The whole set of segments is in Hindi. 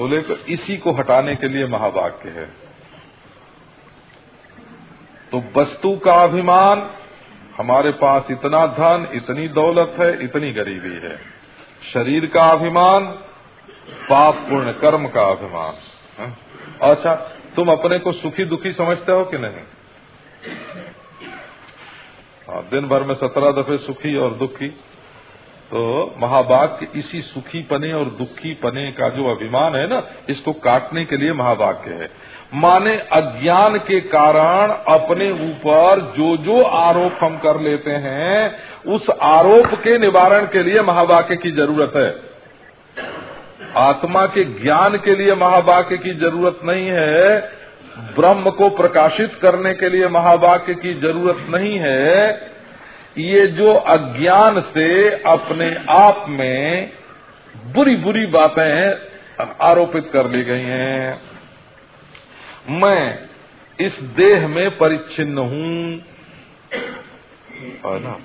बोले तो इसी को हटाने के लिए महावाक्य है। तो वस्तु का अभिमान हमारे पास इतना धन इतनी दौलत है इतनी गरीबी है। शरीर का अभिमान पाप पूर्ण कर्म का अभिमान। है? अच्छा तुम अपने को सुखी दुखी समझते हो कि नहीं? हाँ, दिन भर में सत्रह दफे सुखी और दुखी। तो महावाक्य इसी सुखी पने और दुखी पने का जो अभिमान है ना, इसको काटने के लिए महावाक्य है। माने अज्ञान के कारण अपने ऊपर जो जो आरोप हम कर लेते हैं, उस आरोप के निवारण के लिए महावाक्य की ज़रूरत है। आत्मा के ज्ञान के लिए महावाक्य की ज़रूरत नहीं है, ब्रह्म को प्रकाशित करने के लिए महावाक्य की ज़रूरत नहीं है ये जो अज्ञान से अपने आप में बुरी बुरी बातें आरोपित कर ली गई हैं। मैं इस देह में परिच्छिन्न हूँ। ना?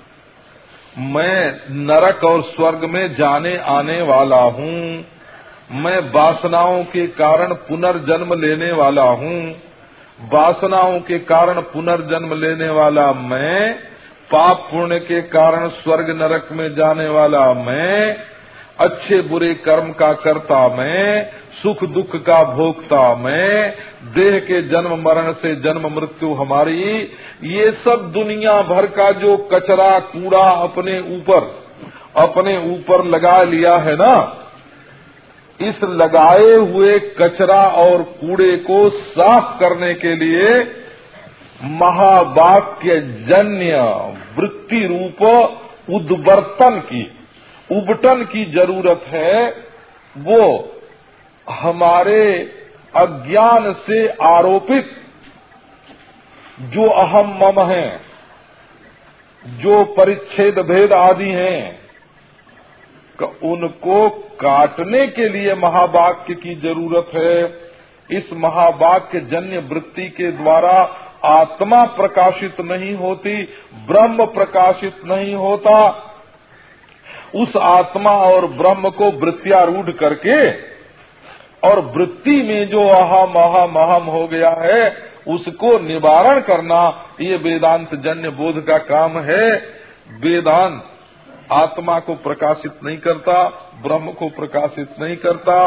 मैं नरक और स्वर्ग में जाने आने वाला हूँ। मैं वासनाओं के कारण पुनर्जन्म लेने वाला हूँ। वासनाओं के कारण पुनर्जन्म लेने वाला मैं पाप पुण्य के कारण स्वर्ग नरक में जाने वाला मैं, अच्छे बुरे कर्म का करता मैं, सुख दुख का भोगता मैं, देह के जन्म मरण से जन्म मृत्यु हमारी, ये सब दुनिया भर का जो कचरा कूड़ा अपने ऊपर अपने ऊपर लगा लिया है ना, इस लगाए हुए कचरा और कूड़े को साफ़ करने के लिए महावाक्य जन्य वृत्ति रूप उद्वर्तन की, उबटन की ज़रूरत है, वो हमारे अज्ञान से आरोपित, जो अहम मम है, जो परिच्छेद भेद आदि हैं उनको काटने के लिए महावाक्य की ज़रूरत है। इस महावाक्य जन्य वृत्ति के द्वारा आत्मा प्रकाशित नहीं होती, ब्रह्म प्रकाशित नहीं होता। उस आत्मा और ब्रह्म को वृत्तियारूढ़ करके और वृत्ति में जो अहम अहम अहम हो गया है, उसको निवारण करना ये वेदांत जन्य बोध का काम है। वेदांत आत्मा को प्रकाशित नहीं करता, ब्रह्म को प्रकाशित नहीं करता,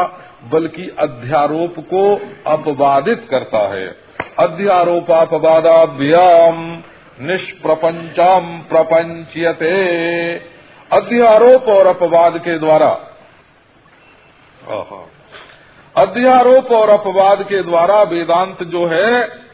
बल्कि अध्यारोप को अपवादित करता है। अध्यारोपापवादाभ्याम निष्प्रपंचम प्रपंचयते अध्यारोप और अपवाद के द्वारा। अध्यारोप और अपवाद के द्वारा वेदांत जो है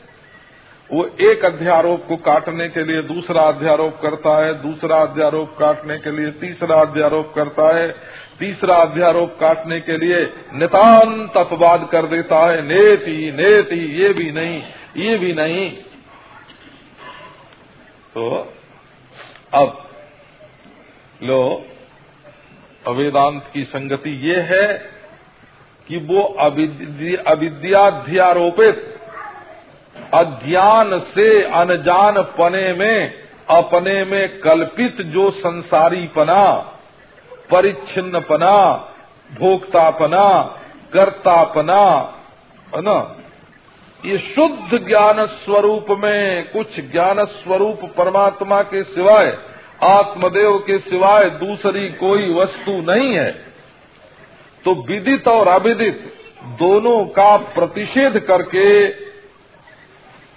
वो एक अध्यारोप को काटने के लिए दूसरा अध्यारोप करता है दूसरा अध्यारोप काटने के लिए तीसरा अध्यारोप करता है तीसरा अध्यारोप काटने के लिए नितान्त अपवाद कर देता है। नेति नेति, ये भी नहीं, ये भी नहीं। तो अब लो, अवेदांत की संगति ये है कि वो अविद्याध्यारोपित, अज्ञान से अनजान पने में, अपने में कल्पित जो संसारी पना परिच्छिन्न पना भोक्तापना, कर्तापना, है ना? ये शुद्ध ज्ञान स्वरूप में, कुछ ज्ञान स्वरूप परमात्मा के सिवाय, आत्मदेव के सिवाय दूसरी कोई वस्तु नहीं है। तो विदित और अविदित दोनों का प्रतिषेध करके,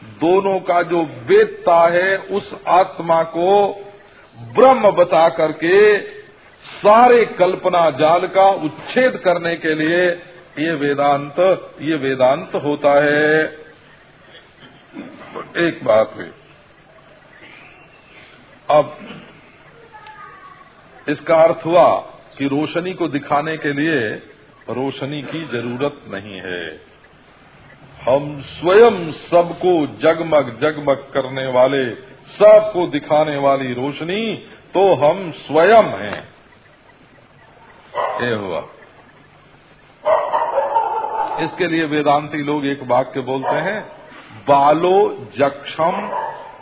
दोनों का जो वेदता है, उस आत्मा को ब्रह्म बता करके सारे कल्पना जाल का उच्छेद करने के लिए ये वेदांत ये वेदांत होता है। एक बात हुई। अब इसका अर्थ हुआ कि रोशनी को दिखाने के लिए रोशनी की ज़रूरत नहीं है। हम स्वयं सबको जगमग जगमग करने वाले, सबको दिखाने वाली रोशनी तो हम स्वयं हैं। ये हुआ। इसके लिए वेदांती लोग एक वाक्य बोलते हैं, बालो जक्षम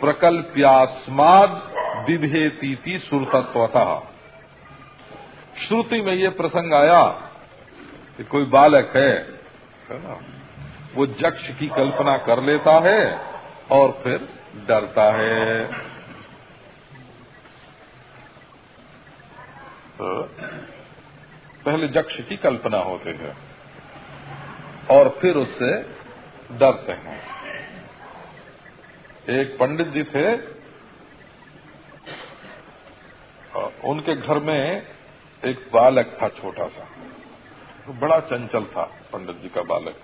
प्रकल्प्यास्माद विभेती सुरतत्वता श्रुति में ये प्रसंग आया कि कोई बालक है वो जक्ष की कल्पना कर लेता है और फिर डरता है। तो पहले जक्ष की कल्पना होती है और फिर उससे डरते हैं। एक पंडित जी थे, उनके घर में एक बालक था छोटा सा। तो बड़ा चंचल था, पंडित जी का बालक।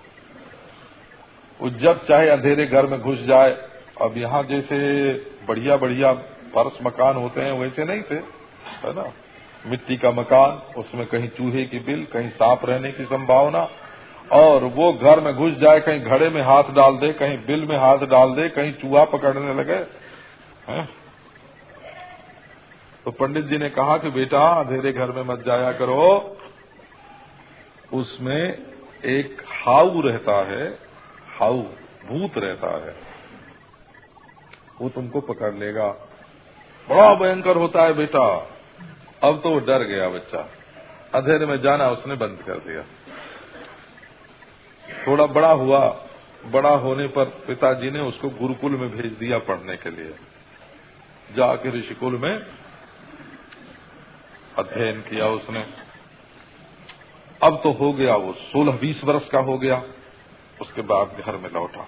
वो जब चाहे अंधेरे घर में घुस जाए, अब यहाँ जैसे बढ़िया बढ़िया फर्श मकान होते हैं, वैसे नहीं थे, है ना? मिट्टी का मकान, उसमें कहीं चूहे की बिल, कहीं सांप रहने की संभावना, और वो घर में घुस जाए, कहीं घड़े में हाथ डाल दे, कहीं बिल में हाथ डाल दे, कहीं चूहा पकड़ने लगे, है? तो पंडित जी ने कहा कि बेटा, अंधेरे घर में मत जाया करो। उसमें एक हाउ रहता है हाउ भूत रहता है। वो तुमको पकड़ लेगा। बड़ा भयंकर होता है बेटा। अब तो वो डर गया बच्चा। अंधेरे में जाना उसने बंद कर दिया। थोड़ा बड़ा हुआ बड़ा होने पर पिताजी ने उसको गुरुकुल में भेज दिया पढ़ने के लिए। जाके ऋषिकुल में अध्ययन किया उसने। अब तो हो गया वो सोलह बीस वर्ष का हो गया। उसके बाद घर में लौटा।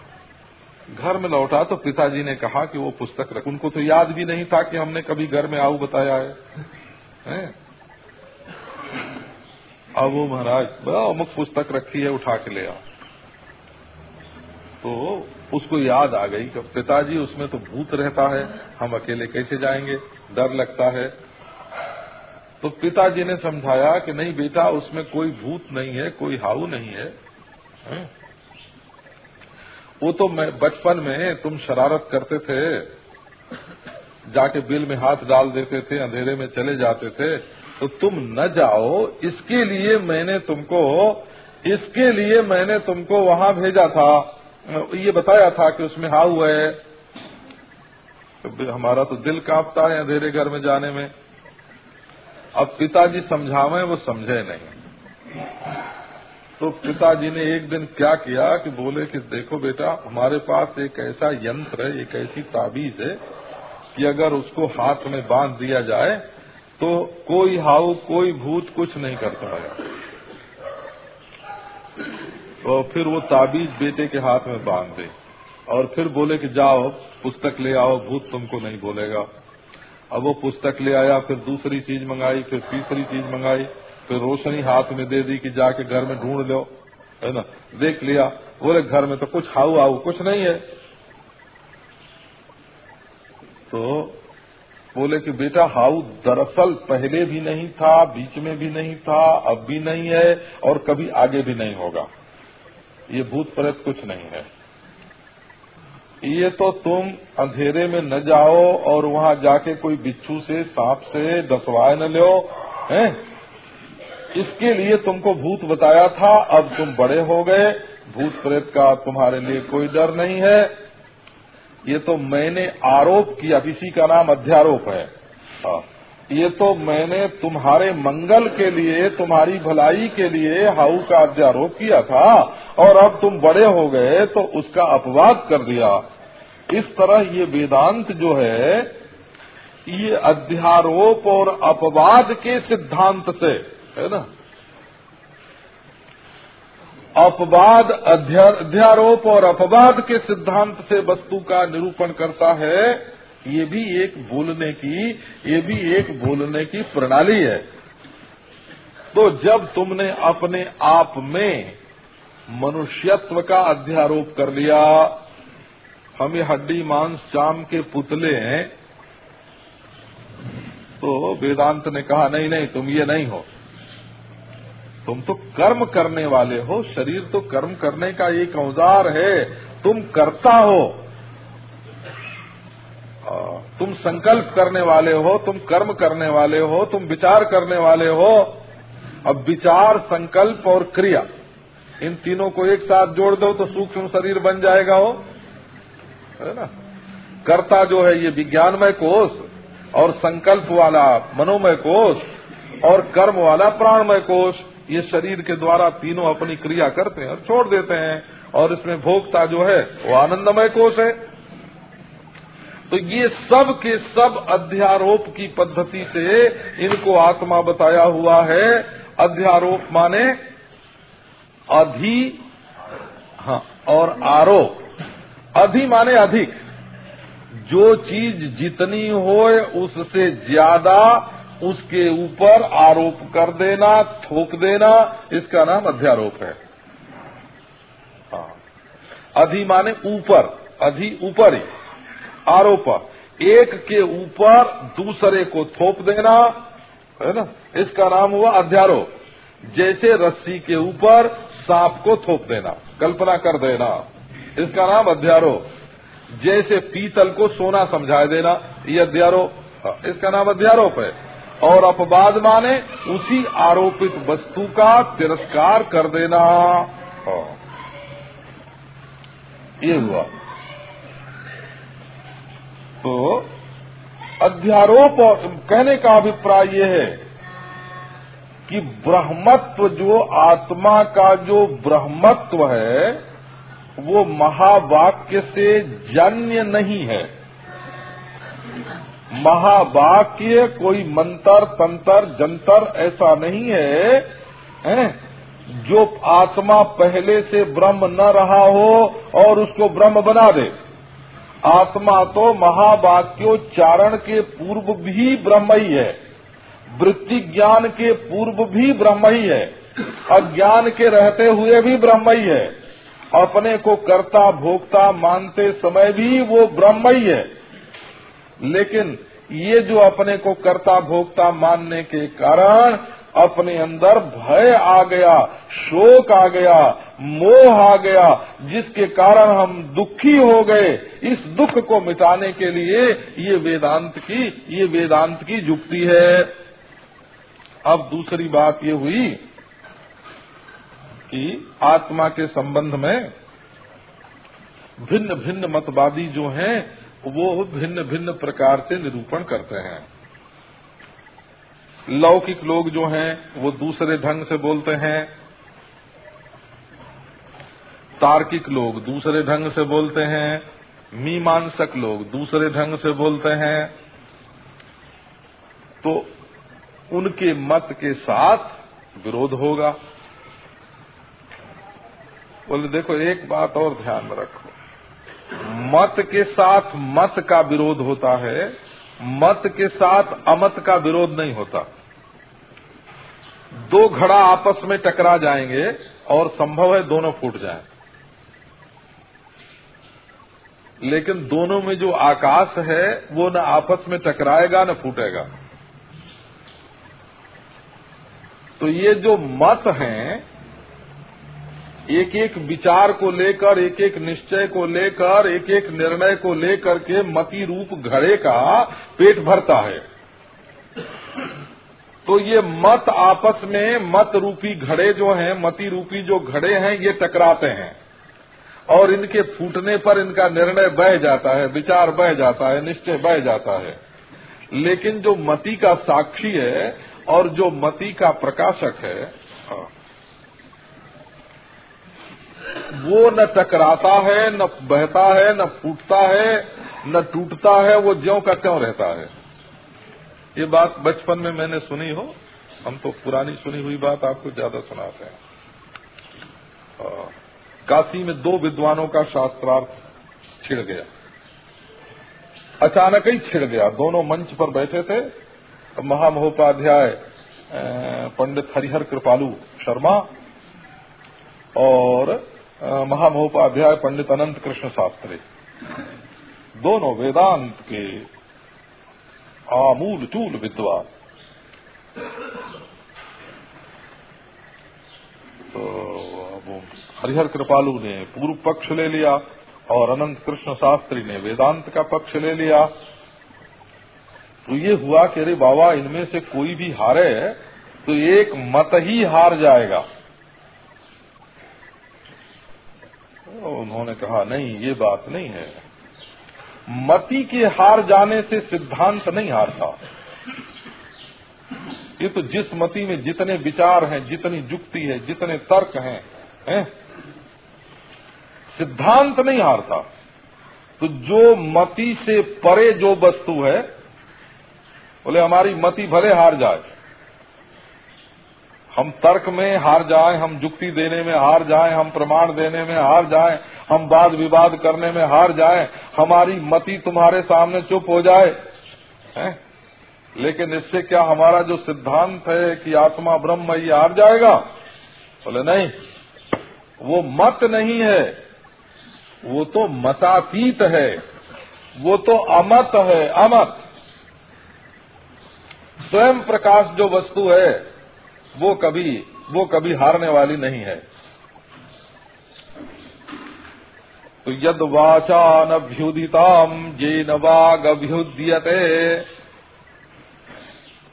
घर में लौटा तो पिताजी ने कहा कि वो पुस्तक रख। उनको तो याद भी नहीं था कि हमने कभी घर में आऊ बताया है, है? अब वो महाराज अमुक पुस्तक रखी है उठा के ले आओ। तो उसको याद आ गई कि पिताजी उसमें तो भूत रहता है हम अकेले कैसे जाएँगे? डर लगता है। तो पिताजी ने समझाया कि नहीं बेटा उसमें कोई भूत नहीं है कोई हाउ नहीं है, है? वो तो मैं बचपन में तुम शरारत करते थे। जाके बिल में हाथ डाल देते थे, अंधेरे में चले जाते थे तो तुम न जाओ, इसके लिए मैंने तुमको, इसके लिए मैंने तुमको वहाँ भेजा था। ये बताया था कि उसमें हाउ है। तो हमारा तो दिल कांपता है अंधेरे घर में जाने में। अब पिताजी समझावे, वो समझे नहीं। तो पिताजी ने एक दिन क्या किया कि बोले कि देखो बेटा, हमारे पास एक ऐसा यंत्र है, एक ऐसी ताबीज है कि अगर उसको हाथ में बाँध दिया जाए तो कोई हाउ, कोई भूत कुछ नहीं करता है तो फिर वो ताबीज बेटे के हाथ में बाँध दे और फिर बोले कि जाओ, पुस्तक ले आओ, भूत तुमको नहीं बोलेगा। अब वो पुस्तक ले आया, फिर दूसरी चीज़ मंगाई, फिर तीसरी चीज़ मंगाई, फिर रोशनी हाथ में दे दी कि जाके घर में ढूंढ लो, है ना? देख लिया, बोले, घर में तो कुछ हाउ आऊ कुछ नहीं है। तो बोले कि बेटा, हाउ दरअसल पहले भी नहीं था, बीच में भी नहीं था, अब भी नहीं है और कभी आगे भी नहीं होगा। ये भूत प्रेत कुछ नहीं है। ये तो तुम अंधेरे में न जाओ और वहाँ जाके कोई बिच्छू से, सांप से दसवाए न लो, हैं? इसके लिए तुमको भूत बताया था, अब तुम बड़े हो गए। भूत प्रेत का तुम्हारे लिए कोई डर नहीं है। ये तो मैंने आरोप किया, किसी का नाम अध्यारोप है। हाँ। ये तो मैंने तुम्हारे मंगल के लिए, तुम्हारी भलाई के लिए हाउ का अध्यारोप किया था, और अब तुम बड़े हो गए तो उसका अपवाद कर दिया। इस तरह ये वेदांत जो है, ये अध्यारोप और अपवाद के सिद्धांत से, है ना? अपवाद अध्यारोप और अपवाद के सिद्धांत से वस्तु का निरूपण करता है, ये भी एक बोलने की, ये भी एक बोलने की प्रणाली है। तो जब तुमने अपने आप में मनुष्यत्व का अध्यारोप कर लिया, हम ये हड्डी, मांस, चाम के पुतले हैं तो वेदांत ने कहा, नहीं नहीं, तुम ये नहीं हो। तुम तो कर्म करने वाले हो, शरीर तो कर्म करने का एक औज़ार है, तुम करता हो। तुम संकल्प करने वाले हो, तुम कर्म करने वाले हो, तुम विचार करने वाले हो। अब विचार, संकल्प और क्रिया, इन तीनों को एक साथ जोड़ दो तो सूक्ष्म शरीर बन जाएगा हो है ना? कर्ता जो है ये विज्ञानमय कोष और संकल्प वाला, मनोमय कोष और कर्म वाला प्राणमय कोष। ये शरीर के द्वारा तीनों अपनी क्रिया करते हैं और छोड़ देते हैं और इसमें भोक्ता जो है, वो आनंदमय कोष है। तो ये सब के सब अध्यारोप की पद्धति से इनको आत्मा बताया हुआ है। अध्यारोप माने अधि हाँ और आरोप अधि माने अधिक। जो चीज़ जितनी हो उससे ज़्यादा उसके ऊपर आरोप कर देना थोक देना इसका नाम अध्यारोप है। हाँ। अधि माने ऊपर अधि ऊपर। ही आरोप एक के ऊपर दूसरे को थोप देना है ना? इसका नाम हुआ अध्यारोप। जैसे रस्सी के ऊपर सांप को थोप देना कल्पना कर देना इसका नाम अध्यारोप। जैसे पीतल को सोना समझा देना ये अध्यारोप। हाँ, इसका नाम अध्यारोप है। और अपवाद माने, उसी आरोपित वस्तु का तिरस्कार कर देना। हाँ। ये हुआ। तो अध्यारोप कहने का अभिप्राय ये है कि ब्रह्मत्व जो आत्मा का जो ब्रह्मत्व है, वो महावाक्य से जन्य नहीं है। महावाक्य कोई मंत्र तंत्र जंतर ऐसा नहीं है, है? जो आत्मा पहले से ब्रह्म न रहा हो और उसको ब्रह्म बना दे। आत्मा तो महावाक्योच्चारण के पूर्व भी ब्रह्म ही है। वृत्ति ज्ञान के पूर्व भी ब्रह्म ही है। अज्ञान के रहते हुए भी ब्रह्म ही है। अपने को कर्ता भोक्ता मानते समय भी वो ब्रह्म ही है। लेकिन ये जो अपने को कर्ता भोक्ता मानने के कारण अपने अंदर भय आ गया, शोक आ गया, मोह आ गया, जिसके कारण हम दुखी हो गए, इस दुख को मिटाने के लिए ये वेदांत की, ये वेदांत की युक्ति है। अब दूसरी बात ये हुई कि आत्मा के संबंध में भिन्न भिन्न मतवादी जो हैं वो भिन्न भिन्न प्रकार से निरूपण करते हैं। लौकिक लोग जो हैं, वो दूसरे ढंग से बोलते हैं। तार्किक लोग दूसरे ढंग से बोलते हैं। मीमांसक लोग दूसरे ढंग से बोलते हैं। तो उनके मत के साथ विरोध होगा। बोले, देखो, एक बात और ध्यान में रखो। मत के साथ मत का विरोध होता है, मत के साथ अमत का विरोध नहीं होता दो घड़ा आपस में टकरा जाएँगे और संभव है दोनों फूट जाएँ। लेकिन दोनों में जो आकाश है, वो न आपस में टकराएगा, न फूटेगा तो ये जो मत हैं एक एक विचार को लेकर एक एक निश्चय को लेकर एक एक निर्णय को लेकर के मती रूप घड़े का पेट भरता है। तो ये मत आपस में मत रूपी घड़े जो हैं मती रूपी जो घड़े हैं ये टकराते हैं। और इनके फूटने पर इनका निर्णय बह जाता है विचार बह जाता है निश्चय बह जाता है। लेकिन जो मति का साक्षी है और जो मति का प्रकाशक है हाँ, वो न टकराता है, न बहता है, न फूटता है, न टूटता है, वो ज्यो का त्यों रहता है। ये बात बचपन में मैंने सुनी हो, हम तो पुरानी सुनी हुई बात आपको ज़्यादा सुनाते हैं। काशी में दो विद्वानों का शास्त्रार्थ छिड़ गया। अचानक ही छिड़ गया। दोनों मंच पर बैठे थे। महामहोपाध्याय पंडित हरिहर कृपालू शर्मा और महामहोपाध्याय पंडित अनंत कृष्ण शास्त्री। दोनों वेदांत के आमूल चूल विद्वान। तो हरिहर कृपालु ने पूर्व पक्ष ले लिया और अनंत कृष्ण शास्त्री ने वेदांत का पक्ष ले लिया। तो ये हुआ कि अरे बाबा, इनमें से कोई भी हारे तो एक मत ही हार जाएगा। उन्होंने कहा, नहीं, ये बात नहीं है। मति के हार जाने से सिद्धांत नहीं हारता। ये तो जिस मति में जितने विचार हैं, जितनी जुक्ति है, जितने तर्क हैं, है? सिद्धांत नहीं हारता। तो जो मति से परे जो वस्तु है, बोले, हमारी मति भले हार जाए। हम तर्क में हार जाए, हम जुक्ति देने में हार जाए, हम प्रमाण देने में हार जाए, हम वाद विवाद करने में हार जाए, हमारी मति तुम्हारे सामने चुप हो जाए, है? लेकिन इससे क्या हमारा जो सिद्धांत है कि आत्मा ब्रह्म ये हार जाएगा बोले, नहीं, वो मत नहीं है, वो तो मतातीत है, वो तो अमत है, अमत स्वयं प्रकाश जो वस्तु है वो कभी वो कभी हारने वाली नहीं है। तो यद वाचानभ्युदिताम जे नवागभ्युद्यते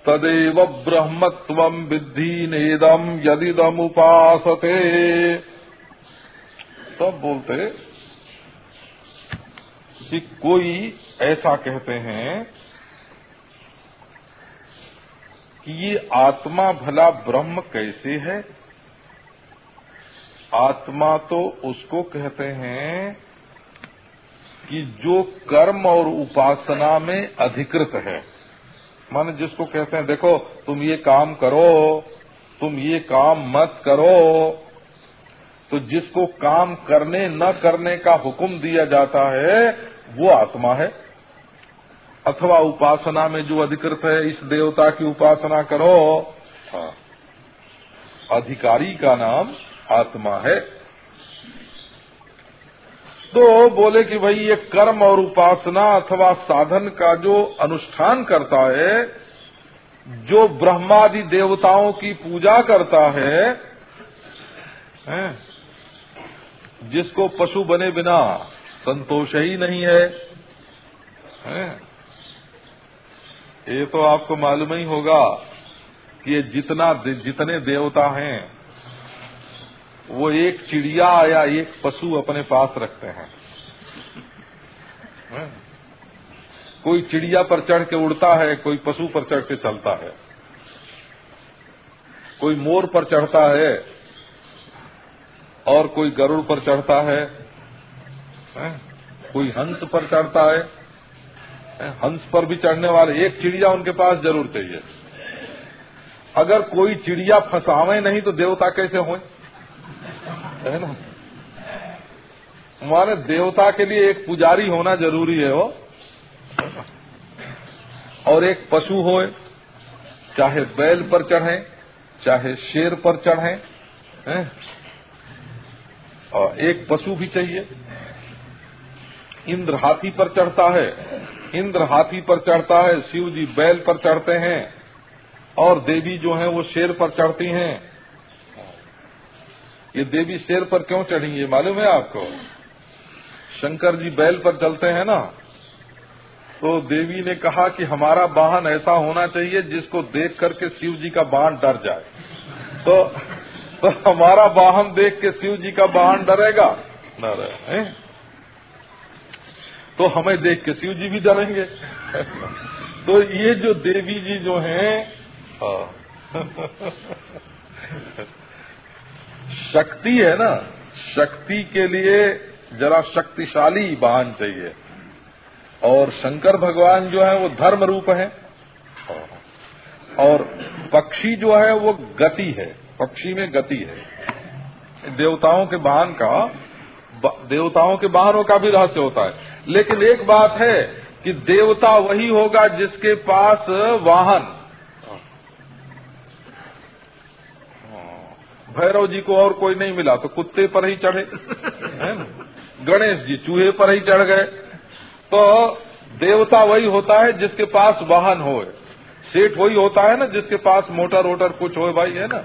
तदेव ब्रह्मत्व विद्धि नेदम यदिदम उपासते तब बोलते कि कोई ऐसा कहते हैं कि ये आत्मा भला ब्रह्म कैसे है? आत्मा तो उसको कहते हैं कि जो कर्म और उपासना में अधिकृत है। मान जिसको कहते हैं, देखो, तुम ये काम करो, तुम ये काम मत करो तो जिसको काम करने न करने का हुक्म दिया जाता है, वो आत्मा है। अथवा उपासना में जो अधिकृत है इस देवता की उपासना करो। हाँ। अधिकारी का नाम आत्मा है। तो बोले कि भाई ये कर्म और उपासना अथवा साधन का जो अनुष्ठान करता है जो ब्रह्मादि देवताओं की पूजा करता है, है जिसको पशु बने बिना संतोष ही नहीं है, है। ये तो आपको मालूम ही होगा कि ये जितना जितने देवता हैं, वो एक चिड़िया या एक पशु अपने पास रखते हैं। कोई चिड़िया पर चढ़ के उड़ता है, कोई पशु पर चढ़ के चलता है। कोई मोर पर चढ़ता है, और कोई गरुड़ पर चढ़ता है? कोई हंस पर चढ़ता है हंस पर भी चढ़ने वाले, एक चिड़िया उनके पास ज़रूर चाहिए अगर कोई चिड़िया फंसावे नहीं तो देवता कैसे हो है ना? माने देवता के लिए एक पुजारी होना ज़रूरी है वो। और एक पशु हो चाहे बैल पर चढ़े, चाहे शेर पर चढ़े और एक पशु भी चाहिए। इंद्र हाथी पर चढ़ता है। इंद्र हाथी पर चढ़ता है शिव जी बैल पर चढ़ते हैं और देवी जो है वो शेर पर चढ़ती हैं। ये देवी शेर पर क्यों चढ़ी ये मालूम है आपको? शंकर जी बैल पर चलते हैं ना तो देवी ने कहा कि हमारा वाहन ऐसा होना चाहिए जिसको देख करके शिव जी का वाहन डर जाए। तो, तो हमारा वाहन देख के शिव जी का वाहन डरेगा? रहे तो हमें देख के शिव जी भी डरेंगे। तो ये जो देवी जी जो हैं शक्ति है ना? शक्ति के लिए जरा शक्तिशाली वाहन चाहिए। और शंकर भगवान जो है, वो धर्म रूप है। और पक्षी जो है, वो गति है। पक्षी में गति है। देवताओं के वाहन का देवताओं के वाहनों का भी रहस्य होता है। लेकिन एक बात है कि देवता वही होगा जिसके पास वाहन। भैरव जी को और कोई नहीं मिला तो कुत्ते पर ही चढ़े। है ना गणेश जी चूहे पर ही चढ़ गए। तो देवता वही होता है जिसके पास वाहन हो। सेठ वही होता है ना जिसके पास मोटर वोटर कुछ हो भाई है ना?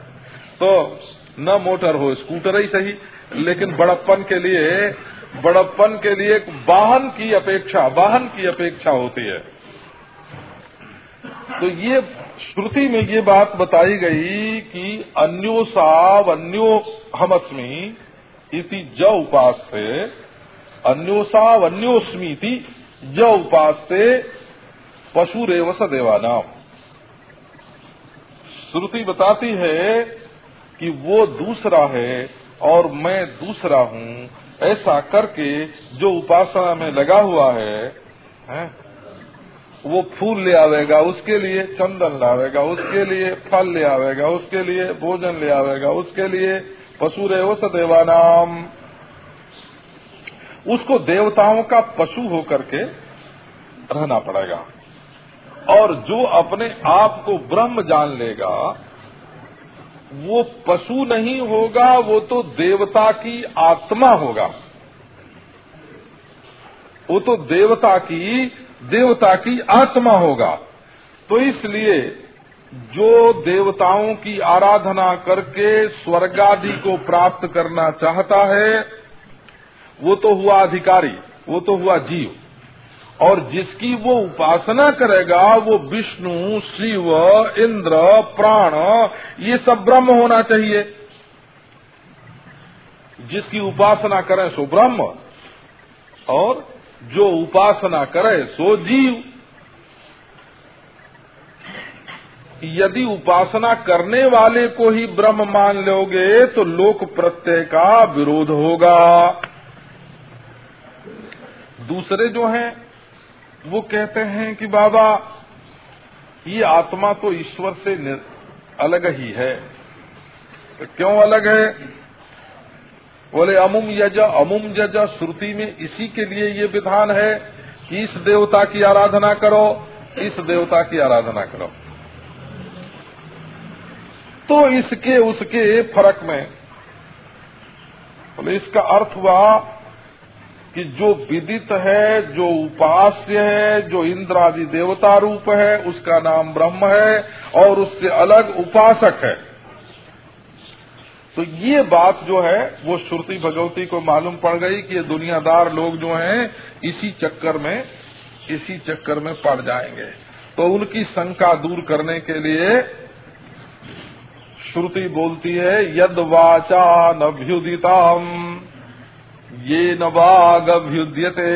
तो न मोटर हो स्कूटर ही सही। लेकिन बड़प्पन के लिए बड़प्पन के लिए एक वाहन की अपेक्षा, वाहन की अपेक्षा होती है। तो ये श्रुति में ये बात बताई गई कि अन्यो साव, अन्यो हमस्मी इति ज उपास से अन्यो साव अन्योस्मी थी ज उपास से पशु रेवस देवानाम। श्रुति बताती है कि वो दूसरा है और मैं दूसरा हूँ ऐसा करके जो उपासना में लगा हुआ है, है वो फूल ले आवेगा उसके लिए चंदन लावेगा उसके लिए फल ले आवेगा उसके लिए भोजन ले आवेगा उसके लिए पशु रे सदेवा नाम उसको देवताओं का पशु होकर के रहना पड़ेगा। और जो अपने आप को ब्रह्म जान लेगा वो पशु नहीं होगा, वो तो देवता की आत्मा होगा। वो तो देवता की देवता की आत्मा होगा। तो इसलिए जो देवताओं की आराधना करके स्वर्गादि को प्राप्त करना चाहता है, वो तो हुआ अधिकारी, वो तो हुआ जीव। और जिसकी वो उपासना करेगा, वो विष्णु, शिव, इंद्र, प्राण, ये सब ब्रह्म होना चाहिए। जिसकी उपासना करें सो ब्रह्म, और जो उपासना करे सो जीव। यदि उपासना करने वाले को ही ब्रह्म मान लोगे तो लोक प्रत्यय का विरोध होगा। दूसरे जो हैं वो कहते हैं कि बाबा, ये आत्मा तो ईश्वर से अलग ही है। तो क्यों अलग है? बोले, अमुम यज, अमुम जज श्रुति में इसी के लिए ये विधान है कि इस देवता की आराधना करो, इस देवता की आराधना करो। तो इसके, उसके फ़र्क में, बोले, इसका अर्थ हुआ कि जो विदित है, जो उपास्य है, जो इंद्र आदि देवता रूप है, उसका नाम ब्रह्म है और उससे अलग उपासक है। तो ये बात जो है, वो श्रुति भगवती को मालूम पड़ गई कि ये दुनियादार लोग जो हैं, इसी चक्कर में, इसी चक्कर में पड़ जाएँगे। तो उनकी शंका दूर करने के लिए श्रुति बोलती है, यद वाचा नभ्युदिताम ये नवागभ्युद्यते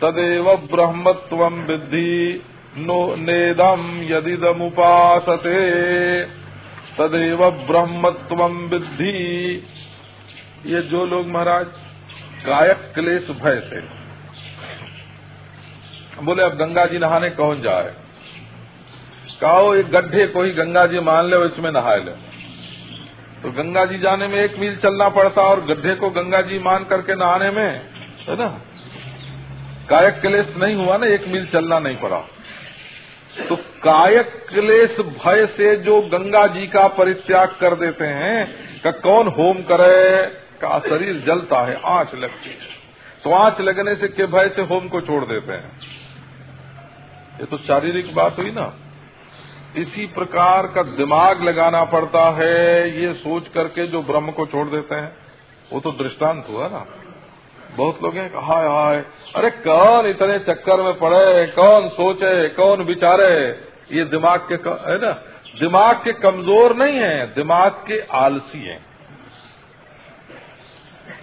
तदेव ब्रह्मत्व विद्धि, नो नेदम यदिदमुपासते। तदेव ब्रह्मत्व विद्धि। ये जो लोग महाराज कायक क्लेश भय से बोले, अब गंगा जी नहाने कौन जाए? कहो एक गड्ढे को ही गंगा जी मान ले इसमें नहा ले। तो गंगा जी जाने में एक मील चलना पड़ता और गड्ढे को गंगा जी मान करके नहाने में, है ना? कायक क्लेश नहीं हुआ ना, एक मील चलना नहीं पड़ा। तो कायक क्लेश भय से जो गंगा जी का परित्याग कर देते हैं, का कौन होम करे? का शरीर जलता है, आँच लगती है। तो आँच लगने से के भय से होम को छोड़ देते हैं। ये तो शारीरिक बात हुई ना। इसी प्रकार का दिमाग लगाना पड़ता है, ये सोच करके जो ब्रह्म को छोड़ देते हैं। वो तो दृष्टांत हुआ ना। बहुत लोग हैं हाय हाय, अरे कौन इतने चक्कर में पड़े? कौन सोचे? कौन विचारे? ये दिमाग के, है ना? दिमाग के कमज़ोर नहीं है, दिमाग के आलसी हैं।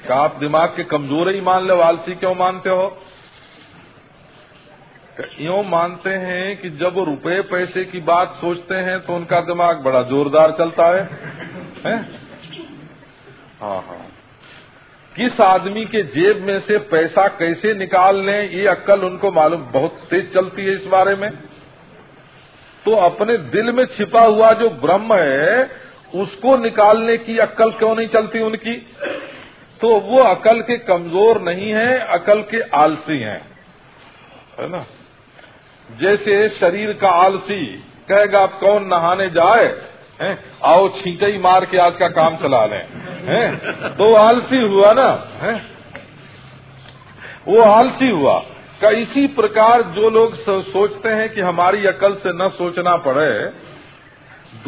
क्या आप दिमाग के कमज़ोर ही मान लो, आलसी क्यों मानते हो? यूँ मानते हैं कि जब रुपए पैसे की बात सोचते हैं तो उनका दिमाग बड़ा जोरदार चलता है, है? हाँ हाँ। किस आदमी के जेब में से पैसा कैसे निकाल लें ये अक्कल उनको मालूम बहुत तेज चलती है इस बारे में। तो अपने दिल में छिपा हुआ जो ब्रह्म है उसको निकालने की अक्कल क्यों नहीं चलती उनकी? तो वो अकल के कमज़ोर नहीं है अकल के आलसी हैं। है ना? जैसे शरीर का आलसी, कहेगा, आप कौन नहाने जाए? हैं? आओ छींटे ही मार के आज का काम चला लें। हैं? तो आलसी हुआ ना? है? वो आलसी हुआ। का इसी प्रकार जो लोग सोचते हैं कि हमारी अकल से न सोचना पड़े,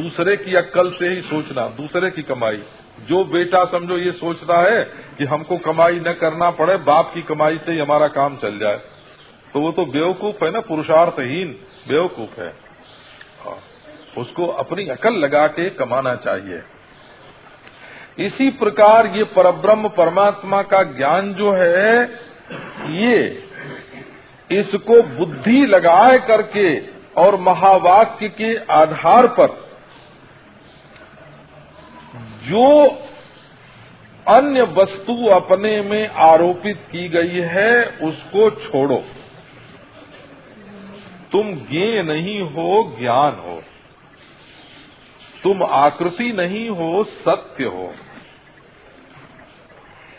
दूसरे की अक्ल से ही सोचना, दूसरे की कमाई। जो बेटा समझो ये सोचता है कि हमको कमाई न करना पड़े, बाप की कमाई से ही हमारा काम चल जाए। तो वो तो बेवकूफ़ है ना पुरुषार्थहीन बेवकूफ़ है। हाँ, उसको अपनी अकल लगा के कमाना चाहिए। इसी प्रकार ये परब्रह्म परमात्मा का ज्ञान जो है ये इसको बुद्धि लगाए करके और महावाक्य के आधार पर जो अन्य वस्तु अपने में आरोपित की गई है उसको छोड़ो। तुम ज्ञ नहीं हो, ज्ञान हो। तुम आकृति नहीं हो, सत्य हो।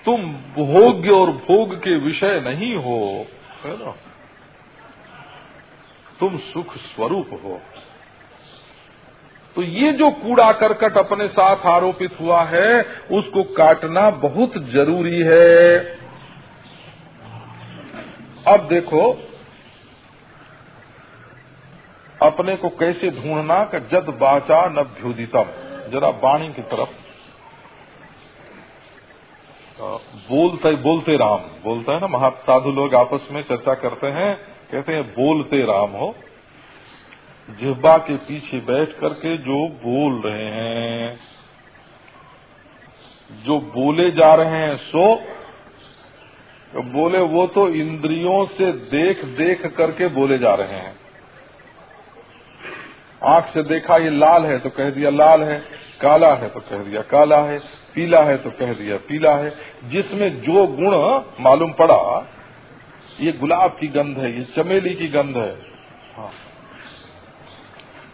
तुम भोग्य और भोग के विषय नहीं हो, है ना? तुम सुख स्वरूप हो। तो ये जो कूड़ा करकट अपने साथ आरोपित हुआ है, उसको काटना बहुत ज़रूरी है। अब देखो अपने को कैसे ढूंढना का जद बाचा न भ्युदितम। जरा बाणी की तरफ़। बोलते बोलते राम। बोलता है ना महा साधु लोग आपस में चर्चा करते हैं, कहते हैं, बोलते राम हो। जिब्बा के पीछे बैठ करके जो बोल रहे हैं, जो बोले जा रहे हैं, सो तो बोले वो तो इंद्रियों से देख देख करके बोले जा रहे हैं। आँख से देखा ये लाल है तो कह दिया लाल है, काला है तो कह दिया काला है, पीला है तो कह दिया पीला है। जिसमें जो गुण मालूम पड़ा, ये गुलाब की गंध है, ये चमेली की गंध है। हाँ।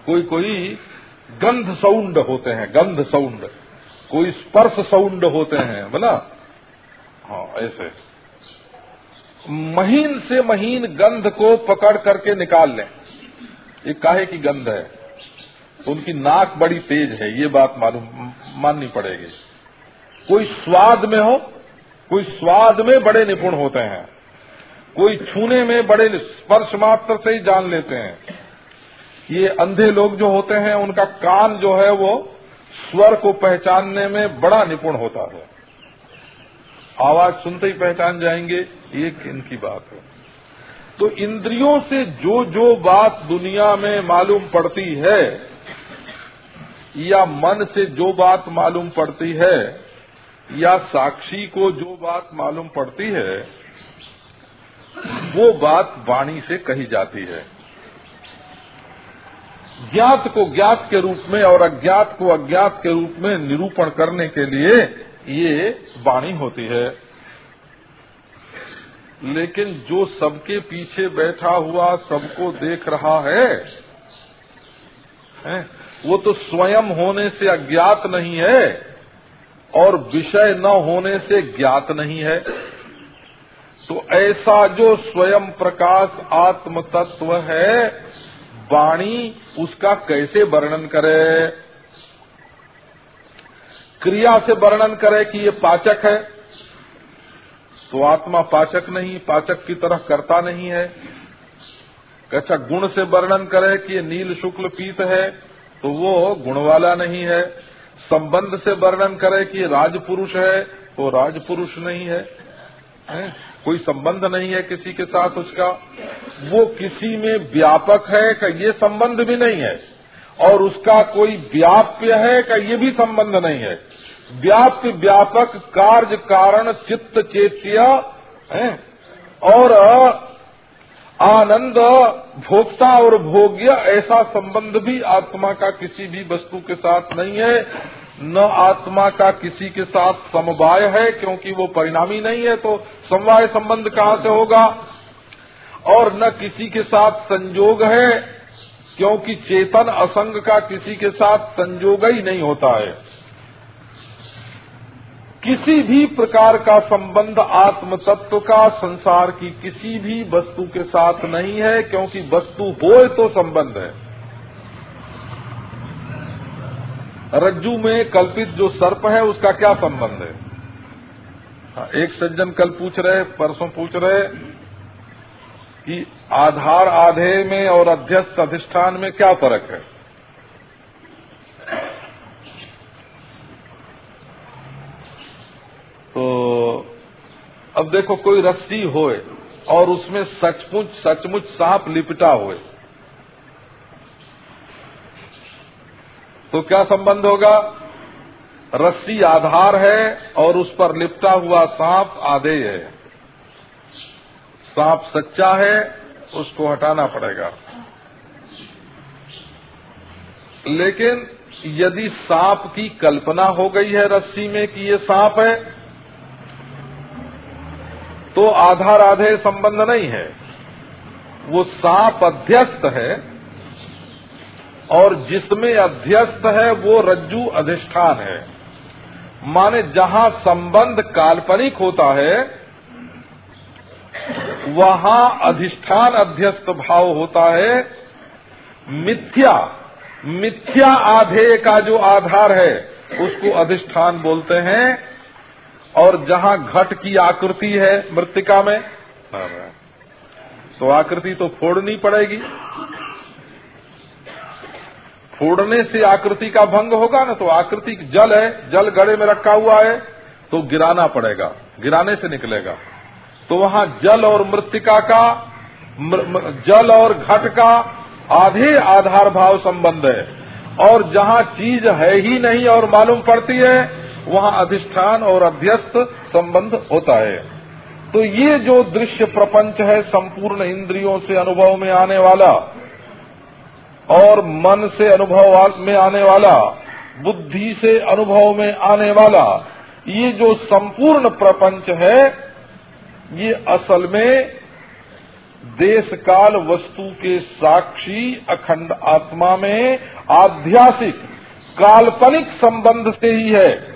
कोई कोई गंध साउंड होते हैं, गंध साउंड कोई स्पर्श साउंड होते हैं बोला हाँ ऐसे। महीन से महीन गंध को पकड़ करके निकाल लें। ये काहे की गंध है? उनकी नाक बड़ी तेज है, ये बात मालूम, माननी पड़ेगी। कोई स्वाद में हो, कोई स्वाद में बड़े निपुण होते हैं। कोई छूने में बड़े स्पर्श मात्र से ही जान लेते हैं। ये अंधे लोग जो होते हैं, उनका कान जो है वो स्वर को पहचानने में बड़ा निपुण होता है। आवाज़ सुनते ही पहचान जाएँगे ये इनकी बात है। तो इंद्रियों से जो जो बात दुनिया में मालूम पड़ती है या मन से जो बात मालूम पड़ती है या साक्षी को जो बात मालूम पड़ती है वो बात वाणी से कही जाती है। ज्ञात को ज्ञात के रूप में और अज्ञात को अज्ञात के रूप में निरूपण करने के लिए ये वाणी होती है। लेकिन जो सबके पीछे बैठा हुआ सबको देख रहा है, है वो तो स्वयं होने से अज्ञात नहीं है और विषय न होने से ज्ञात नहीं है। तो ऐसा जो स्वयं प्रकाश आत्म तत्व है, वाणी उसका कैसे वर्णन करे? क्रिया से वर्णन करे कि ये पाचक है? तो आत्मा पाचक नहीं, पाचक की तरह करता नहीं है। अच्छा गुण से वर्णन करे कि ये नील शुक्ल पीत है? तो वो गुण वाला नहीं है। संबंध से वर्णन करे कि राजपुरुष है तो राजपुरुष नहीं है, है? कोई संबंध नहीं है किसी के साथ उसका। वो किसी में व्यापक है का ये संबंध भी नहीं है? और उसका कोई व्याप्य है का ये भी संबंध नहीं है? व्याप्य व्यापक कार्य कारण चित्त चेत्य और आनंद, भोक्ता और भोग्य, ऐसा संबंध भी आत्मा का किसी भी वस्तु के साथ नहीं है। न आत्मा का किसी के साथ समवाय है, क्योंकि वो परिणामी नहीं है तो समवाय संबंध कहाँ से होगा? और न किसी के साथ संजोग है, क्योंकि चेतन असंग का किसी के साथ संजोग ही नहीं होता है। किसी भी प्रकार का संबंध आत्म तत्व का संसार की किसी भी वस्तु के साथ नहीं है क्योंकि वस्तु हो तो संबंध है। रज्जू में कल्पित जो सर्प है उसका क्या संबंध है? हाँ, एक सज्जन कल पूछ रहे परसों पूछ रहे कि आधार आधे में और अध्यस्त अधिष्ठान में क्या फ़र्क है? तो अब देखो कोई रस्सी होए और उसमें सचमुच सचमुच सांप लिपटा होए। तो क्या संबंध होगा? रस्सी आधार है और उस पर लिपटा हुआ सांप आधे है। सांप सच्चा है, उसको हटाना पड़ेगा। लेकिन यदि सांप की कल्पना हो गई है रस्सी में कि ये सांप है तो आधार आधे संबंध नहीं है। वो साप अध्यस्त है और जिसमें अध्यस्त है वो रज्जु अधिष्ठान है। माने जहाँ संबंध काल्पनिक होता है, वहाँ अधिष्ठान अध्यस्त भाव होता है। मिथ्या मिथ्या आधेय का जो आधार है, उसको अधिष्ठान बोलते हैं। और जहाँ घट की आकृति है मृतिका में तो आकृति तो फोड़नी पड़ेगी। फोड़ने से आकृति का भंग होगा ना तो आकृति जल है, जल गड़े में रखा हुआ है तो गिराना पड़ेगा, गिराने से निकलेगा। तो वहाँ जल और मृतिका का जल और घट का आधे आधार भाव संबंध है। और जहाँ चीज़ है ही नहीं और मालूम पड़ती है वहाँ अधिष्ठान और अध्यस्त संबंध होता है। तो ये जो दृश्य प्रपंच है संपूर्ण इंद्रियों से अनुभव में आने वाला और मन से अनुभव में आने वाला, बुद्धि से अनुभव में आने वाला, ये जो संपूर्ण प्रपंच है, ये असल में देश काल वस्तु के साक्षी अखंड आत्मा में आध्यासिक काल्पनिक संबंध से ही है।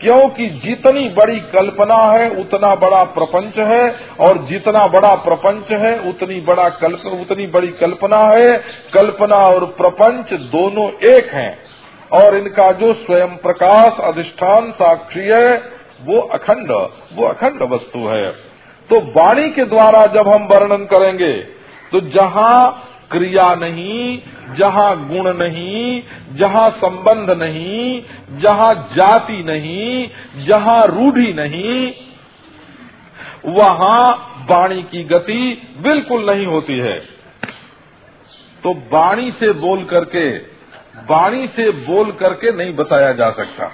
क्योंकि जितनी बड़ी कल्पना है, उतना बड़ा प्रपंच है, और जितना बड़ा प्रपंच है, उतनी बड़ा कल्प, उतनी बड़ी कल्पना है। कल्पना और प्रपंच दोनों एक हैं, और इनका जो स्वयं प्रकाश अधिष्ठान साक्षी है, वो अखंड वो अखंड वस्तु है। तो वाणी के द्वारा जब हम वर्णन करेंगे तो जहाँ क्रिया नहीं, जहाँ गुण नहीं, जहाँ संबंध नहीं, जहाँ जाति नहीं, जहाँ रूढ़ी नहीं, वहाँ वाणी की गति बिल्कुल नहीं होती है। तो वाणी से बोल करके, वाणी से बोल करके नहीं बताया जा सकता।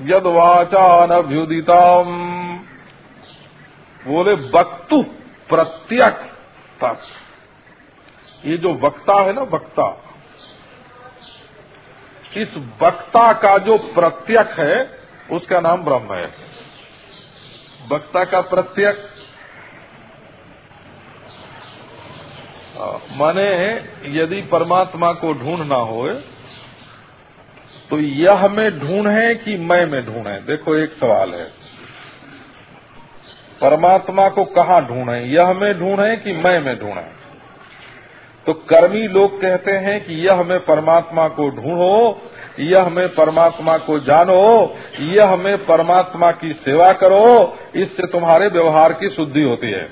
यद वाचा नभ्युदितम बोले, वक्तु प्रत्यक्ष ये जो वक्ता है ना, वक्ता। इस वक्ता का जो प्रत्यक है, उसका नाम ब्रह्म है। वक्ता का प्रत्यक? माने यदि परमात्मा को ढूंढना हो तो यह में ढूंढे कि मैं में ढूंढे। देखो, एक सवाल है। परमात्मा को कहाँ ढूंढे? यह में ढूंढे कि मैं में ढूंढे? तो कर्मी लोग कहते हैं कि यह हमें परमात्मा को ढूंढो, यह हमें परमात्मा को जानो, यह हमें परमात्मा की सेवा करो, इससे तुम्हारे व्यवहार की शुद्धि होती है।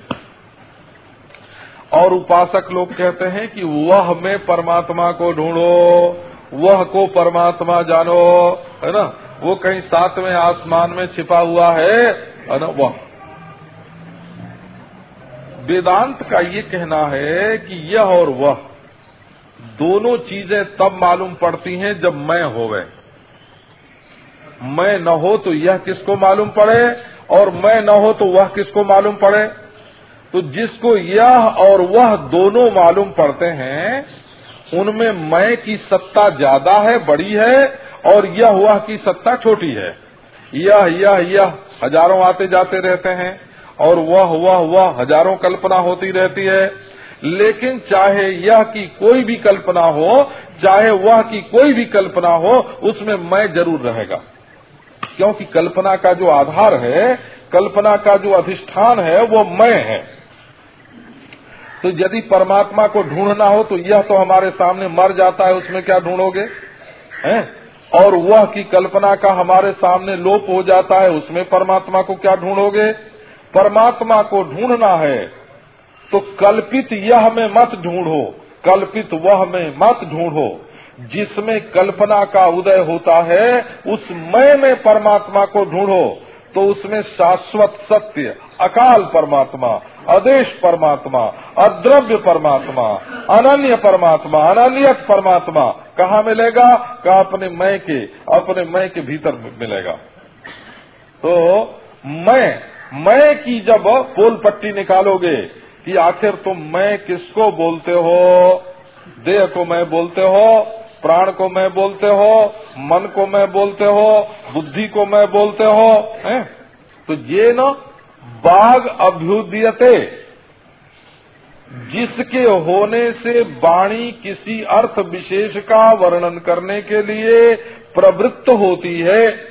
और उपासक लोग कहते हैं कि वह में परमात्मा को ढूंढो, वह को परमात्मा जानो, है ना? वो कहीं सातवें आसमान में छिपा हुआ है ना? वह। वेदांत का ये कहना है कि यह और वह दोनों चीज़ें तब मालूम पड़ती हैं जब मैं होवे। मैं न हो तो यह किसको मालूम पड़े और मैं न हो तो वह किसको मालूम पड़े? तो जिसको यह और वह दोनों मालूम पड़ते हैं, उनमें मैं की सत्ता ज़्यादा है, बड़ी है और यह वह की सत्ता छोटी है। यह यह यह हज़ारों आते जाते रहते हैं। और वह वह वह हज़ारों कल्पना होती रहती है। लेकिन चाहे यह की कोई भी कल्पना हो, चाहे वह की कोई भी कल्पना हो, उसमें मैं ज़रूर रहेगा। क्योंकि कल्पना का जो आधार है, कल्पना का जो अधिष्ठान है, वो मैं है। तो यदि परमात्मा को ढूंढना हो तो यह तो हमारे सामने मर जाता है, उसमें क्या ढूंढोगे? और वह की कल्पना का हमारे सामने लोप हो जाता है, उसमें परमात्मा को क्या ढूंढोगे? परमात्मा को ढूंढना है तो कल्पित यह में मत ढूंढो, कल्पित वह में मत ढूंढो। जिसमें कल्पना का उदय होता है, उस मय में परमात्मा को ढूंढो। तो उसमें शाश्वत सत्य, अकाल परमात्मा, अदेश परमात्मा, अद्रव्य परमात्मा, अनन्य परमात्मा अनन्य परमात्मा, कहाँ मिलेगा? का अपने मय के, अपने मय के भीतर मिलेगा। तो मैं मैं की जब पोल पट्टी निकालोगे कि आखिर तुम मैं किसको बोलते हो? देह को मैं बोलते हो? प्राण को मैं बोलते हो? मन को मैं बोलते हो? बुद्धि को मैं बोलते हो? हैं? तो ये न बाघ अभ्युदयते। जिसके होने से वाणी किसी अर्थ विशेष का वर्णन करने के लिए प्रवृत्त होती है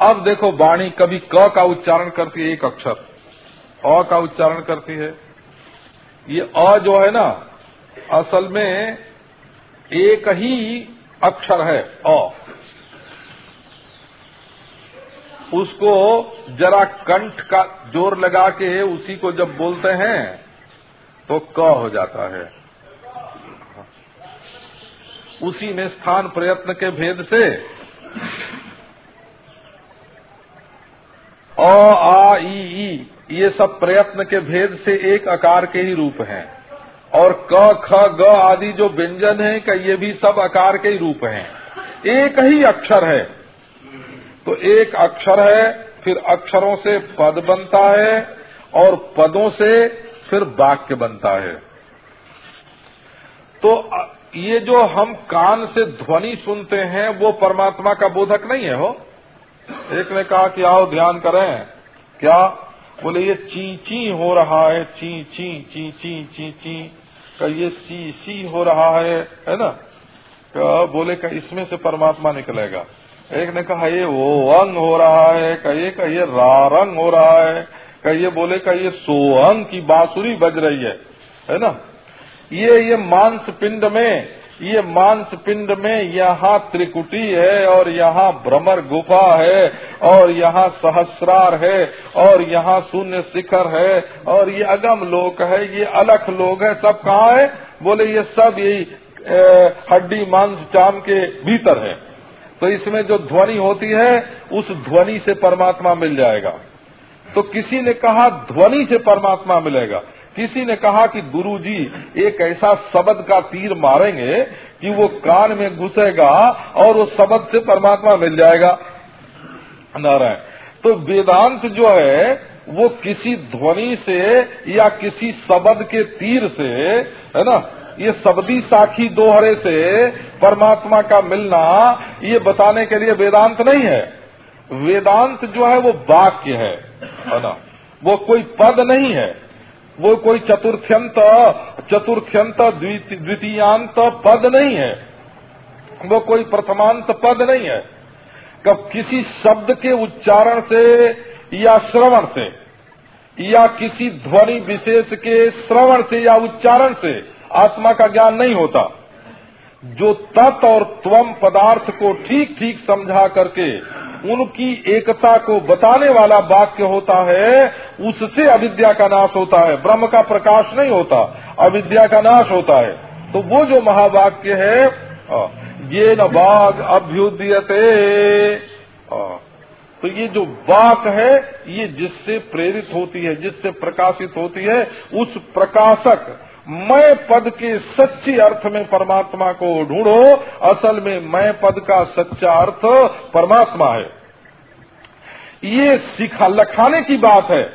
अब देखो वाणी कभी क का उच्चारण करती है, एक अक्षर। अ का उच्चारण करती है। ये अ जो है ना, असल में एक ही अक्षर है, अ। उसको जरा कंठ का ज़ोर लगा के उसी को जब बोलते हैं तो क हो जाता है। उसी में स्थान प्रयत्न के भेद से अ, आ, ई ई, ये सब प्रयत्न के भेद से एक आकार के ही रूप हैं। और क, ख, ग आदि जो व्यंजन है का ये भी सब आकार के ही रूप हैं? एक ही अक्षर है। तो एक अक्षर है, फिर अक्षरों से पद बनता है, और पदों से फिर वाक्य बनता है। तो ये जो हम कान से ध्वनि सुनते हैं, वो परमात्मा का बोधक नहीं है, हो? एक ने कहा कि आओ ध्यान करें। क्या? बोले, ये ची ची हो रहा है, ची ची ची ची ची ची। का ये सी सी हो रहा है है ना? बोले का इसमें से परमात्मा निकलेगा। एक ने कहा, ये वो अंग हो रहा है कहिए का ये रारंग हो रहा है। कहिए बोले का ये सोअंग की बांसुरी बज रही है है ना? ये ये मांस पिंड में ये मांस पिंड में यहाँ त्रिकुटी है और यहाँ भ्रमर गुफा है और यहाँ सहस्रार है और यहाँ शून्य शिखर है और ये अगम लोक है, ये अलख लोग है। सब कहाँ है? बोले, ये सब यही हड्डी मांस चाम के भीतर है। तो इसमें जो ध्वनि होती है, उस ध्वनि से परमात्मा मिल जाएगा। तो किसी ने कहा, ध्वनि से परमात्मा मिलेगा। किसी ने कहा कि गुरु जी, एक ऐसा शब्द का तीर मारेंगे कि वो कान में घुसेगा और वो शब्द से परमात्मा मिल जाएगा। नारायण तो वेदांत जो है, वो किसी ध्वनि से या किसी शब्द के तीर से, है ना, ये सबदी साखी दोहरे से परमात्मा का मिलना, ये बताने के लिए वेदांत नहीं है। वेदांत जो है, वो वाक्य है है ना, वो कोई पद नहीं है। वो कोई चतुर्थ्यंत चतुर्थ्यंत द्वितीयांत पद नहीं है। वो कोई प्रथमांत पद नहीं है। कब किसी शब्द के उच्चारण से या श्रवण से, या किसी ध्वनि विशेष के श्रवण से या उच्चारण से आत्मा का ज्ञान नहीं होता। जो तत् और त्वम पदार्थ को ठीक ठीक समझा करके उनकी एकता को बताने वाला वाक्य होता है, उससे अविद्या का नाश होता है। ब्रह्म का प्रकाश नहीं होता, अविद्या का नाश होता है। तो वो जो महावाक्य है ये न बाघ अभ्युदयते। तो ये जो वाक है, ये जिससे प्रेरित होती है, जिससे प्रकाशित होती है, उस प्रकाशक मैं पद के सच्चे अर्थ में परमात्मा को ढूंढो, असल में मैं पद का सच्चा अर्थ परमात्मा है। ये सिखा, लखाने की बात है।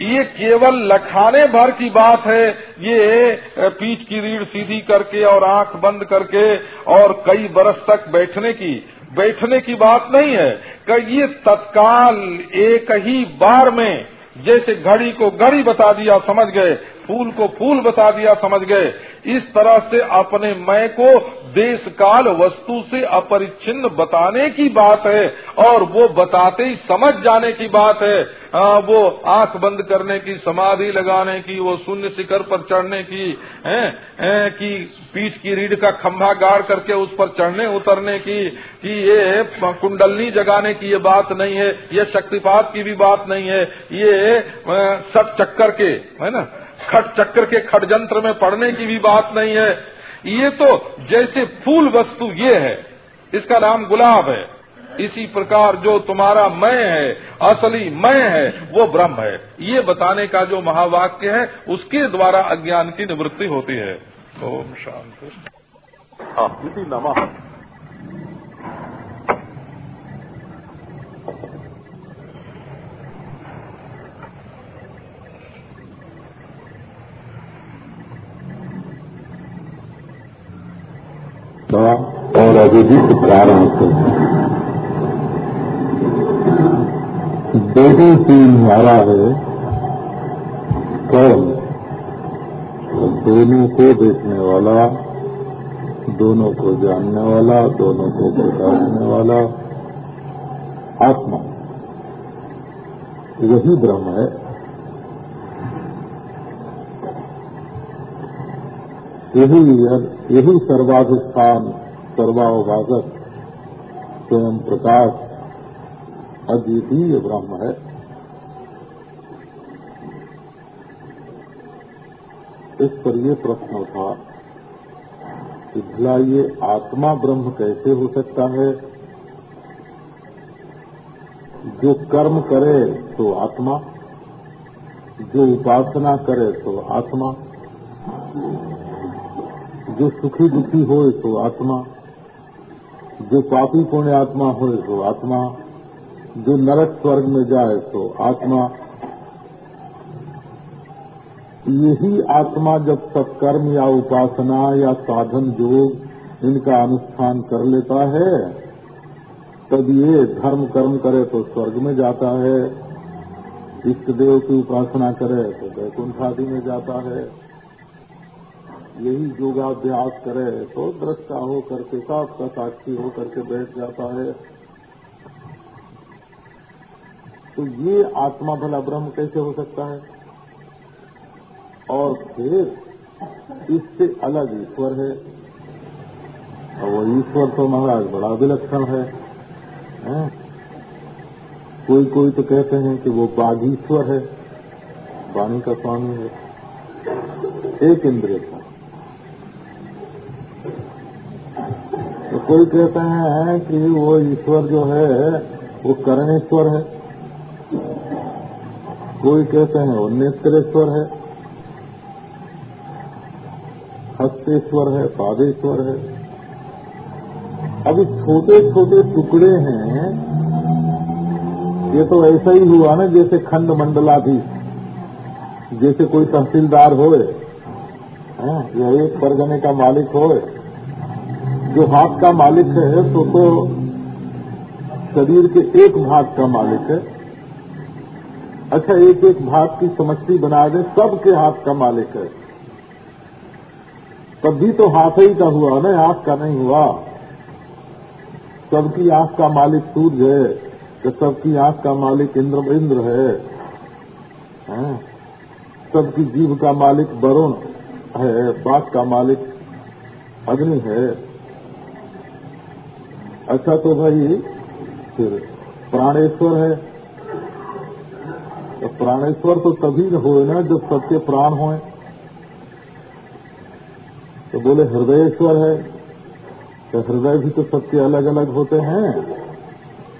ये केवल लखाने भर की बात है। ये पीठ की रीढ़ सीधी करके और आँख बंद करके और कई बरस तक बैठने की बैठने की बात नहीं है। कि ये तत्काल एक ही बार में, जैसे घड़ी को घड़ी बता दिया, समझ गए फूल को फूल बता दिया समझ गए। इस तरह से अपने मैं को देश काल वस्तु से अपरिच्छिन्न बताने की बात है और वो बताते ही समझ जाने की बात है। आ, वो आँख बंद करने की समाधि लगाने की वो शून्य शिखर पर चढ़ने की है, है कि पीठ की रीढ़ का खंभा गाड़ करके उस पर चढ़ने उतरने की कि ये कुंडलनी जगाने की ये बात नहीं है ये शक्तिपात की भी बात नहीं है ये सब चक्कर के है ना? खट चक्र के खट खडजंत्र में पड़ने की भी बात नहीं है। ये तो जैसे फूल वस्तु ये है, इसका नाम गुलाब है। इसी प्रकार जो तुम्हारा मैं है, असली मैं है, वो ब्रह्म है। ये बताने का जो महावाक्य है, उसके द्वारा अज्ञान की निवृत्ति होती है। ओम शांति। नमः। का और अविदित कारण से दोनों की हमारा है कर्म दोनों को देखने वाला, दोनों को जानने वाला, दोनों को बताने वाला आत्मा। यही ब्रह्म है। यही यही सर्वाधिष्ठान सर्वाभाषक स्वयं प्रकाश अद्वितीय ब्रह्म है। इस पर ये प्रश्न था कि भला ये आत्मा ब्रह्म कैसे हो सकता है? जो कर्म करे तो आत्मा, जो उपासना करे तो आत्मा। जो सुखी दुखी हो तो आत्मा, जो पापी पुण्य आत्मा हो तो आत्मा, जो नरक स्वर्ग में जाए तो आत्मा। यही आत्मा जब सत्कर्म या उपासना या साधन योग इनका अनुष्ठान कर लेता है, तब ये धर्म कर्म करे तो स्वर्ग में जाता है इष्ट देव की उपासना करे तो वैकुंठ आदि में जाता है। यही योगाभ्यास करे तो दृष्टा हो करके का साक्षी हो करके बैठ जाता है। तो ये आत्मा भला ब्रह्म कैसे हो सकता है? और फिर इससे अलग ईश्वर है। और वो ईश्वर तो महाराज बड़ा विलक्षण है, है? कोई कोई तो कहते हैं कि वो बाघीश्वर है वाणी का स्वामी है। एक इंद्रिय कोई कहते हैं कि वो ईश्वर जो है, वो करणेश्वर है। कोई कहते हैं वो नेत्रेश्वर है। हस्तेश्वर है, पादेश्वर है। अभी छोटे छोटे टुकड़े हैं, ये तो ऐसा ही हुआ ना जैसे खंड मंडला भी जैसे कोई तहसीलदार होए या एक परगने का मालिक होए जो हाथ का मालिक है तो तो शरीर के एक भाग का मालिक है। अच्छा एक एक भाग की समष्टि बना दे सबके हाथ का मालिक है। तब भी तो हाथ ही का हुआ ना आँख का नहीं हुआ। सबकी आँख का मालिक सूर्य है तो सबकी आँख का मालिक इंद्र इंद्र है, सबकी जीव का मालिक वरुण है बाघ का मालिक अग्नि है। अच्छा तो भाई, फिर प्राणेश्वर है। तो प्राणेश्वर तो तभी हो ना जब सबके प्राण होए। तो बोले, हृदयेश्वर है। तो हृदय भी तो सबके अलग अलग होते हैं।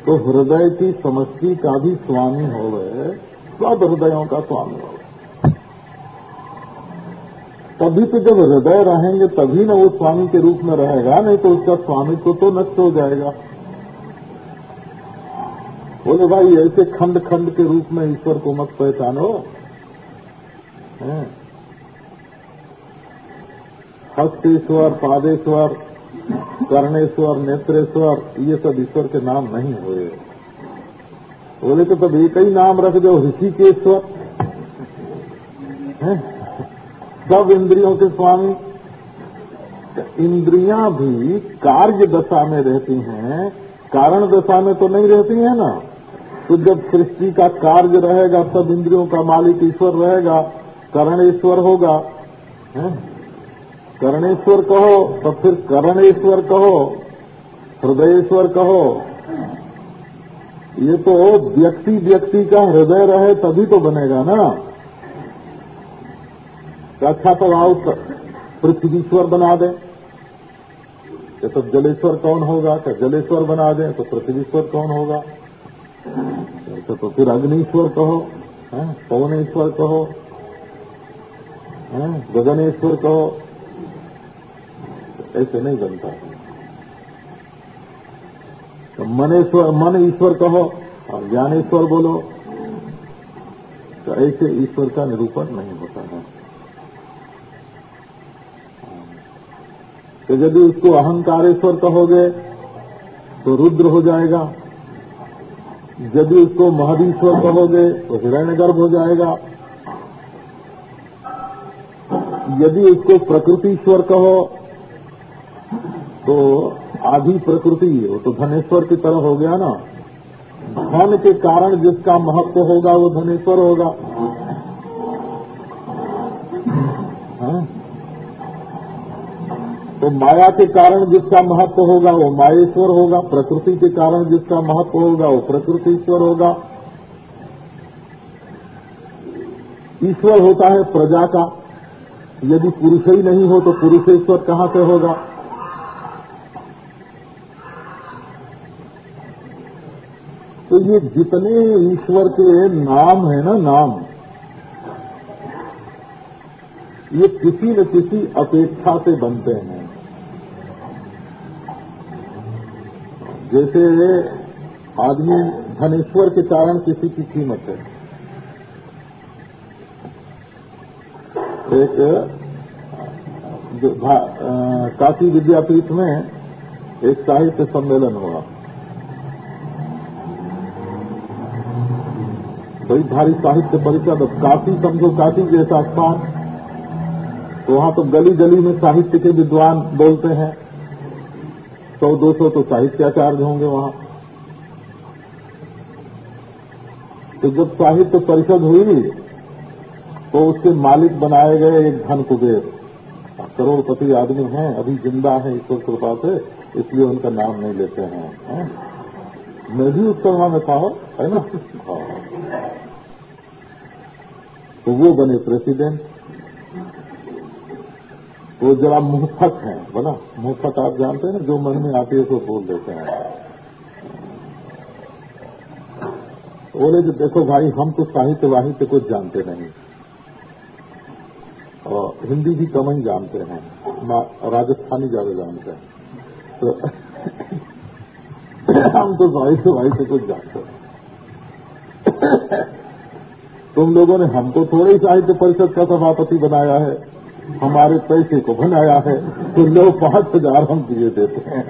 तो हृदय की समष्टि का भी स्वामी हो गए सब हृदयों का स्वामी हो तभी तो जब हृदय रहेंगे तभी ना वो स्वामी के रूप में रहेगा नहीं तो उसका स्वामी तो, तो नष्ट हो जाएगा। बोले भाई ऐसे खंड खंड के रूप में ईश्वर को मत पहचानो। हस्तेश्वर पादेश्वर कर्णेश्वर नेत्रेश्वर ये सब ईश्वर के नाम नहीं हुए। बोले तो तब एक ही नाम रख दो ऋषिकेश्वर। सब इंद्रियों के स्वामी इंद्रियाँ भी कार्य दशा में रहती हैं, कारण दशा में तो नहीं रहती है ना। तो जब सृष्टि का कार्य रहेगा, सब इंद्रियों का मालिक ईश्वर रहेगा, करणेश्वर होगा? करणेश्वर कहो तो फिर करणेश्वर कहो, हृदयेश्वर कहो। ये तो व्यक्ति व्यक्ति का हृदय रहे तभी तो बनेगा ना। अच्छा तो आओ पृथ्वीश्वर बना दें। ये तो जलेश्वर कौन होगा? क्या जलेश्वर बना दें तो पृथ्वीश्वर कौन होगा? तो, तो फिर अग्निश्वर कहो पवनेश्वर कहो गगनेश्वर कहो। ऐसे नहीं बनता। तो मनेश्वर मन ईश्वर कहो और ज्ञानेश्वर बोलो। तो ऐसे ईश्वर का निरूपण नहीं है तो यदि उसको अहंकारेश्वर कहोगे तो रुद्र हो जाएगा। यदि उसको महदीश्वर कहोगे तो हिरण्य गर्भ हो जाएगा। यदि उसको प्रकृतिश्वर कहो तो आधी प्रकृति हो तो धनेश्वर की तरह हो गया ना। धन के कारण जिसका महत्व होगा, वो धनेश्वर होगा। तो माया के कारण जिसका महत्व होगा, वो मायेश्वर होगा, प्रकृति के कारण जिसका महत्व होगा, वो प्रकृतिश्वर होगा। ईश्वर होता है प्रजा का। यदि पुरुष ही नहीं हो तो पुरुषेश्वर कहाँ से होगा? तो ये जितने ईश्वर के नाम है ना, नाम, ये किसी न किसी अपेक्षा से बनते हैं। जैसे आदमी धनेश्वर के कारण किसी की कीमत है। एक काशी विद्यापीठ में एक साहित्य सम्मेलन हुआ। बड़ी भारी साहित्य परिषद काशी समझो, काशी जैसा स्थान तो वहाँ तो गली गली में साहित्य के विद्वान बोलते हैं। सौ, दो सौ तो साहित्याचार्य होंगे वहाँ तो जब साहित्य परिषद हुई तो उसके मालिक बनाए गए एक धन कुबेर करोड़पति आदमी हैं, अभी ज़िंदा है ईश्वर कृपा से, इसलिए उनका नाम नहीं लेते हैं, है? मैं भी उस समय में था है ना हाँ। तो वो बने प्रेसिडेंट वो जरा मुहफत है बोला मुहफत आप जानते हैं ना, जो मन में आती है तो बोल देते हैं। बोले जो देखो भाई, हम तो साहित्य वाहित्य कुछ जानते नहीं। और हिंदी भी कम ही जानते हैं राजस्थानी ज़्यादा जानते हैं। तो हम तो साहित्य वाहित्य कुछ जानते हैं। तुम लोगों ने हमको थोड़े ही साहित्य परिषद का सभापति बनाया है। हमारे पैसे को बनाया है तो लोग पाँच हज़ार हम दिए देते हैं।